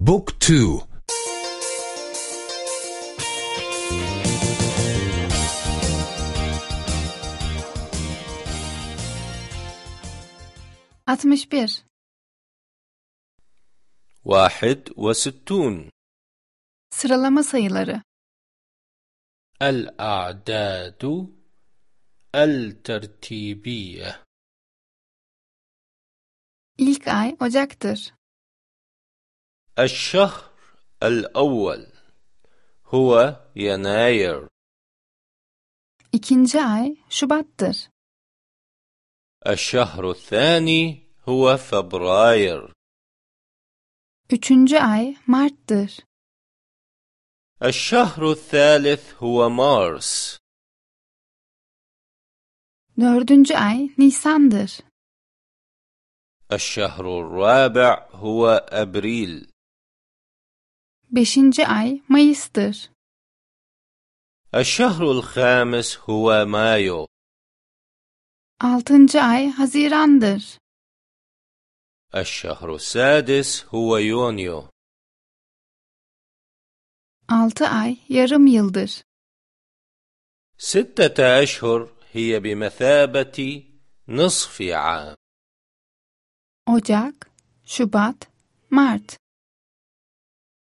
بوك تو. أتمش بير واحد وستون. سرلما سيلر الأعداد الترتيبية. إلك آي أجاكتر الشهر الأول هو يناير İkinci ay Şubat'tır. الشهر الثاني هو فبراير Üçüncü ay Mart'tır. الشهر الثالث هو مارس Dördüncü ay Nisan'dır. الشهر الرابع هو أبريل Beşinci ay Mayıs'tır. الشهر الخامس هو مايو Altıncı ay Haziran'dır. الشهر السادس هو يونيو Altı ay yarım yıldır. ستة أشهر هي بمثابة نصف عام Ocak, Şubat, Mart.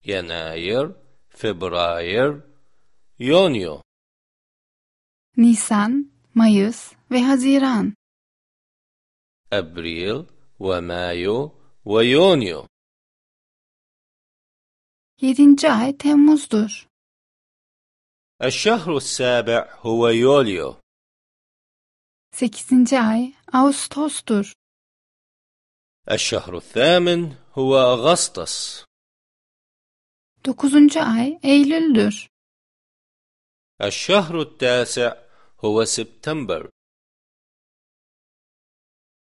يناير فبراير يونيو Mayıs ve Haziran. أبريل ومايو ويونيو Yedinci ay Temmuz'dur. الشهر السابع هو يوليو Sekizinci ay Ağustos'tur. الشهر الثامن هو أغسطس Dokuzuncu ay Eylül'dür. الشهر التاسع هو سبتمبر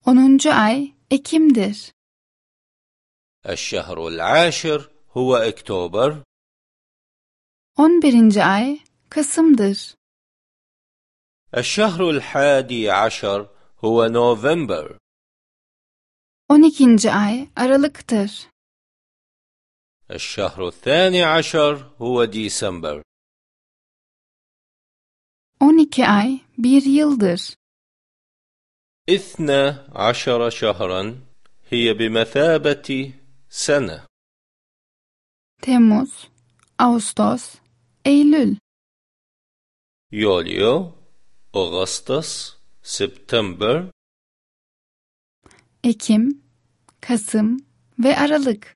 Onuncu ay Ekim'dir. الشهر العاشر هو أكتوبر On birinci ay Kasım'dır. الشهر الحادي عشر هو نوفمبر On ikinci ay Aralık'tır. الشهر الثاني عشر هو ديسمبر On iki ay bir yıldır. اثنا عشر شهرا هي بمثابة سنة Temmuz, Ağustos, Eylül. يوليو أغسطس سبتمبر Ekim, Kasım ve Aralık.